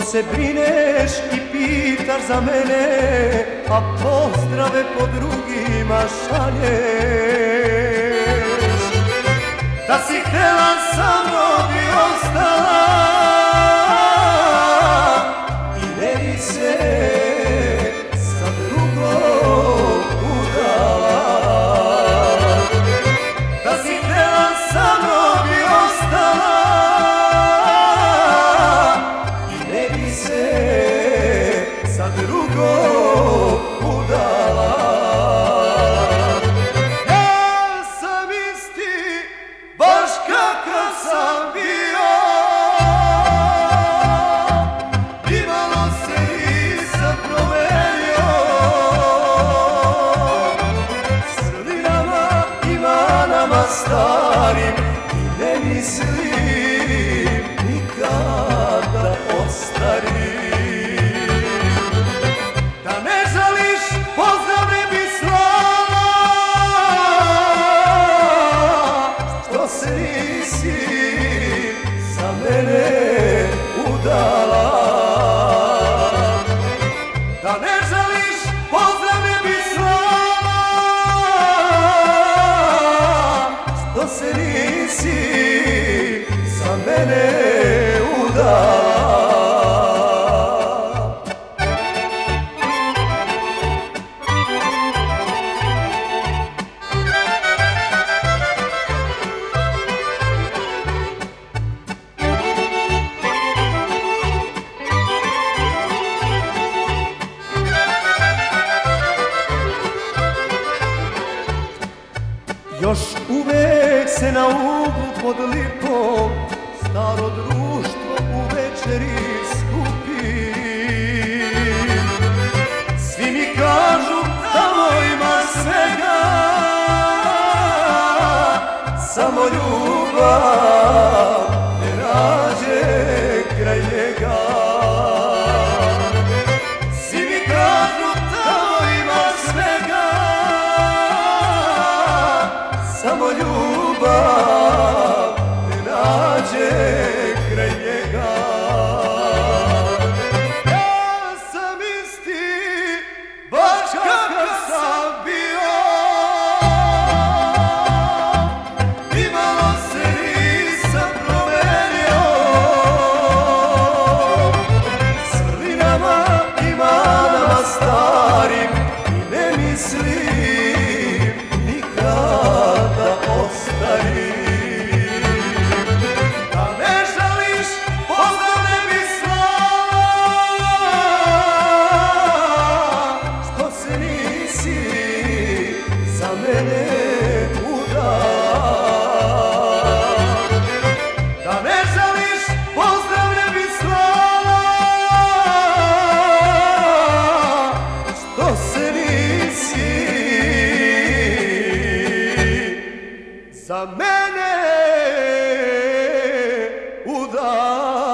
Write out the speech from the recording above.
se brineš i pitaš za mene A pozdrave po drugima šalješ se sa drugom udala Ja sam isti baš kakav sam bio? Nimalo se nisam promenio. Sredinama i manama starim I ne mislim Što se nisi za mene udala Još uvek se na uglu pod lipom Staro društvo u večeri skupi. Svi mi kažu tamo ima svega Samo ljubav ne nađe ljubav mene uzak